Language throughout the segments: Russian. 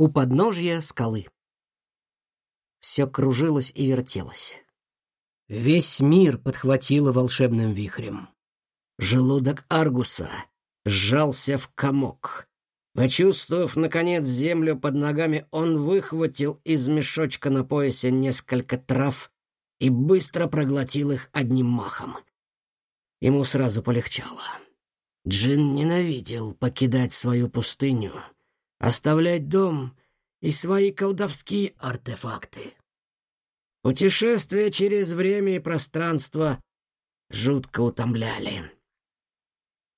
у подножья скалы. Все кружилось и вертелось. Весь мир подхватило волшебным вихрем. Желудок Аргуса сжался в комок. Почувствовав, наконец, землю под ногами, он выхватил из мешочка на поясе несколько трав и быстро проглотил их одним махом. Ему сразу полегчало. Джин ненавидел покидать свою пустыню, оставлять дом и свои колдовские артефакты. Путешествия через время и пространство жутко утомляли.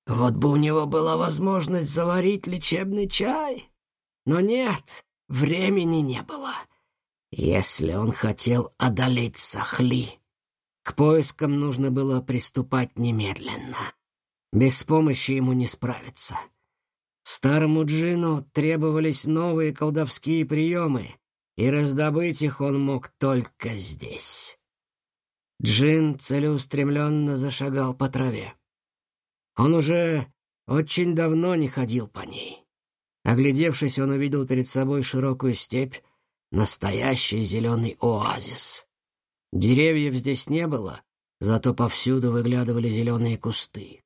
Вот бы у него была возможность заварить лечебный чай. Но нет, времени не было. Если он хотел одолеть Сахли, к поискам нужно было приступать немедленно. Без помощи ему не справиться. Старому джину требовались новые колдовские приемы, и раздобыть их он мог только здесь. Джин целеустремленно зашагал по траве. Он уже очень давно не ходил по ней. Оглядевшись, он увидел перед собой широкую степь, настоящий зеленый оазис. Деревьев здесь не было, зато повсюду выглядывали зеленые кусты.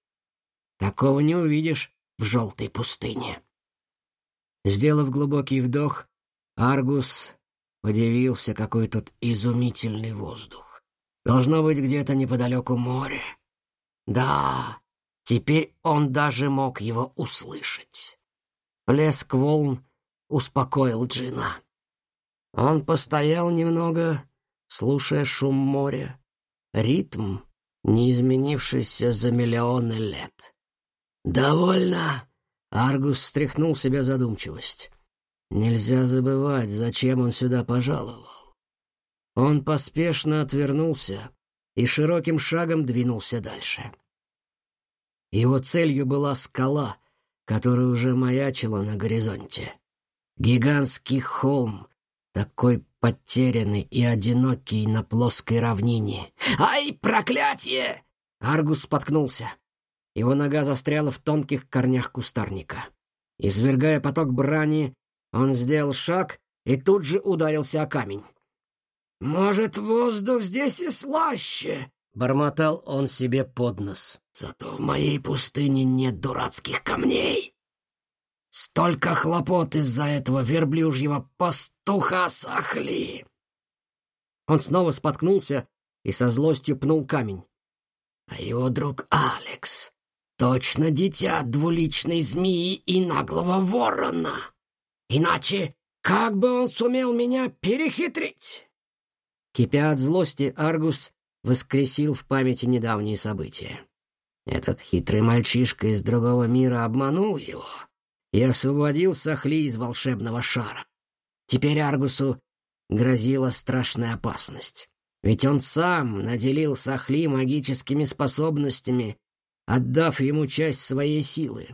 Такого не увидишь в желтой пустыне. Сделав глубокий вдох, Аргус подивился, какой тут изумительный воздух. Должно быть где-то неподалеку море. Да, Теперь он даже мог его услышать. Плеск волн успокоил Джина. Он постоял немного, слушая шум моря, ритм, не изменившийся за миллионы лет. «Довольно!» — Аргус стряхнул себя задумчивость. Нельзя забывать, зачем он сюда пожаловал. Он поспешно отвернулся и широким шагом двинулся дальше. Его целью была скала, которая уже маячила на горизонте. Гигантский холм, такой потерянный и одинокий на плоской равнине. «Ай, проклятие!» Аргус споткнулся. Его нога застряла в тонких корнях кустарника. Извергая поток брани, он сделал шаг и тут же ударился о камень. «Может, воздух здесь и слаще?» — бормотал он себе под нос. Зато в моей пустыне нет дурацких камней. Столько хлопот из-за этого верблюжьего пастуха сахли. Он снова споткнулся и со злостью пнул камень. А его друг Алекс точно дитя двуличной змеи и наглого ворона. Иначе как бы он сумел меня перехитрить? Кипя от злости, Аргус воскресил в памяти недавние события. Этот хитрый мальчишка из другого мира обманул его и освободил Сахли из волшебного шара. Теперь Аргусу грозила страшная опасность. Ведь он сам наделил Сахли магическими способностями, отдав ему часть своей силы.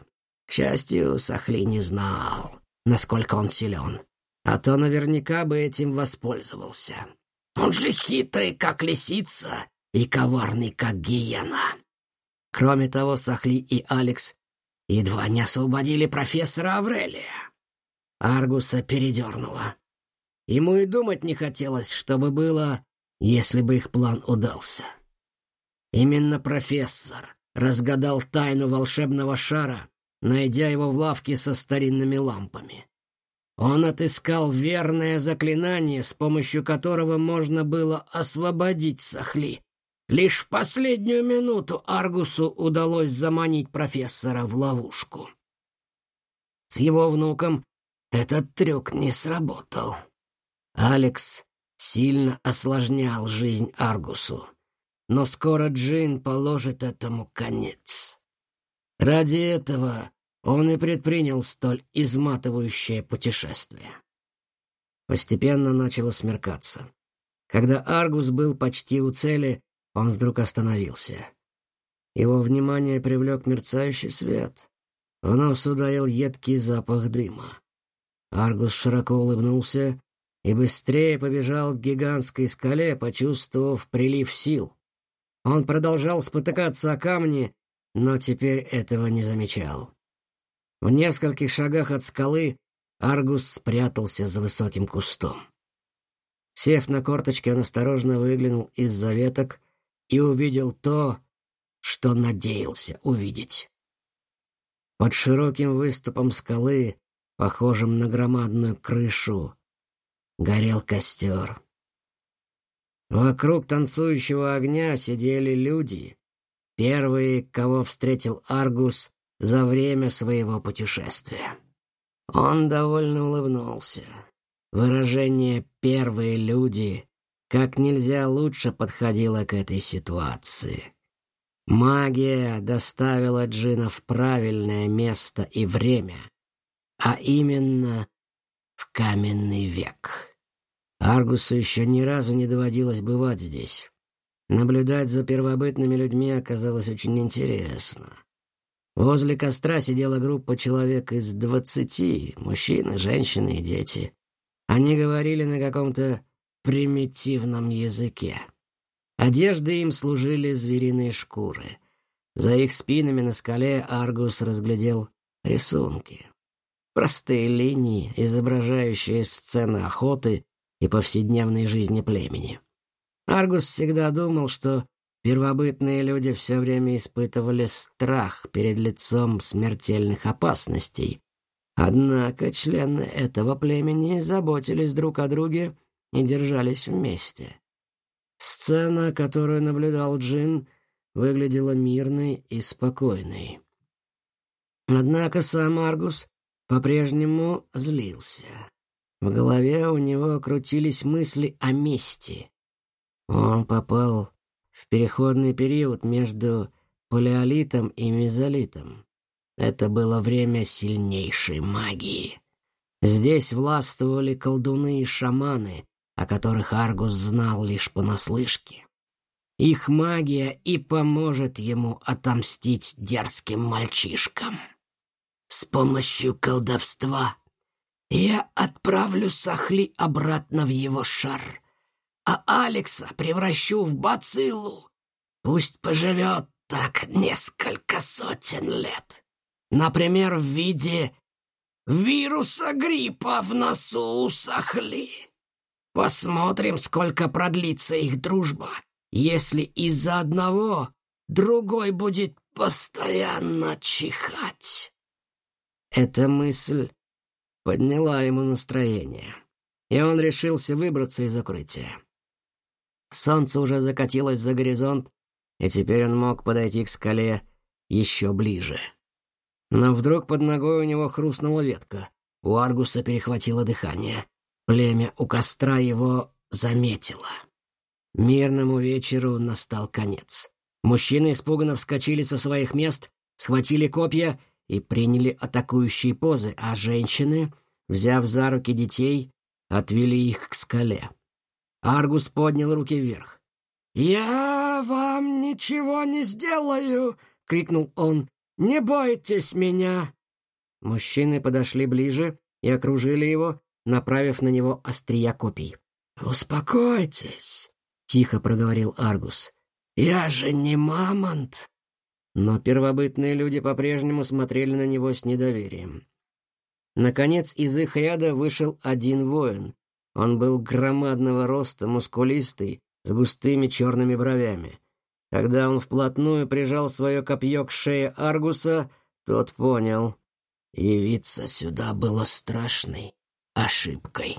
К счастью, Сахли не знал, насколько он силен, а то наверняка бы этим воспользовался. Он же хитрый, как лисица, и коварный, как гиена. Кроме того, Сахли и Алекс едва не освободили профессора Аврелия. Аргуса передернуло. Ему и думать не хотелось, чтобы было, если бы их план удался. Именно профессор разгадал тайну волшебного шара, найдя его в лавке со старинными лампами. Он отыскал верное заклинание, с помощью которого можно было освободить Сахли Лишь в последнюю минуту Аргусу удалось заманить профессора в ловушку. С его внуком этот трюк не сработал. Алекс сильно осложнял жизнь Аргусу, но скоро Джин положит этому конец. Ради этого он и предпринял столь изматывающее путешествие. Постепенно начало смеркаться. Когда Аргус был почти у цели, он вдруг остановился. Его внимание привлек мерцающий свет. В нос ударил едкий запах дыма. Аргус широко улыбнулся и быстрее побежал к гигантской скале, почувствовав прилив сил. Он продолжал спотыкаться о камни, но теперь этого не замечал. В нескольких шагах от скалы Аргус спрятался за высоким кустом. Сев на корточки, он осторожно выглянул из-за веток и увидел то, что надеялся увидеть. Под широким выступом скалы, похожим на громадную крышу, горел костер. Вокруг танцующего огня сидели люди, первые, кого встретил Аргус за время своего путешествия. Он довольно улыбнулся. Выражение «первые люди» как нельзя лучше подходило к этой ситуации. Магия доставила Джина в правильное место и время, а именно в каменный век. Аргусу еще ни разу не доводилось бывать здесь. Наблюдать за первобытными людьми оказалось очень интересно. Возле костра сидела группа человек из двадцати, мужчины, женщины и дети. Они говорили на каком-то примитивном языке. Одежды им служили звериные шкуры. За их спинами на скале Аргус разглядел рисунки. Простые линии, изображающие сцены охоты и повседневной жизни племени. Аргус всегда думал, что первобытные люди все время испытывали страх перед лицом смертельных опасностей. Однако члены этого племени заботились друг о друге и держались вместе. Сцена, которую наблюдал Джин, выглядела мирной и спокойной. Однако сам Аргус по-прежнему злился. В голове у него крутились мысли о мести. Он попал в переходный период между палеолитом и мезолитом. Это было время сильнейшей магии. Здесь властвовали колдуны и шаманы, о которых Аргус знал лишь понаслышке. Их магия и поможет ему отомстить дерзким мальчишкам. С помощью колдовства я отправлю Сахли обратно в его шар, а Алекса превращу в бациллу. Пусть поживет так несколько сотен лет. Например, в виде вируса гриппа в носу у Сахли. Посмотрим, сколько продлится их дружба, если из-за одного другой будет постоянно чихать. Эта мысль подняла ему настроение, и он решился выбраться из укрытия. Солнце уже закатилось за горизонт, и теперь он мог подойти к скале еще ближе. Но вдруг под ногой у него хрустнула ветка. У Аргуса перехватило дыхание. Племя у костра его заметило. Мирному вечеру настал конец. Мужчины испуганно вскочили со своих мест, схватили копья и приняли атакующие позы, а женщины, взяв за руки детей, отвели их к скале. Аргус поднял руки вверх. «Я вам ничего не сделаю!» — крикнул он. «Не бойтесь меня!» Мужчины подошли ближе и окружили его, направив на него острия копий. «Успокойтесь», — тихо проговорил Аргус. «Я же не мамонт». Но первобытные люди по-прежнему смотрели на него с недоверием. Наконец из их ряда вышел один воин. Он был громадного роста, мускулистый, с густыми черными бровями. Когда он вплотную прижал свое копье к шее Аргуса, тот понял — явиться сюда было страшной ошибкой.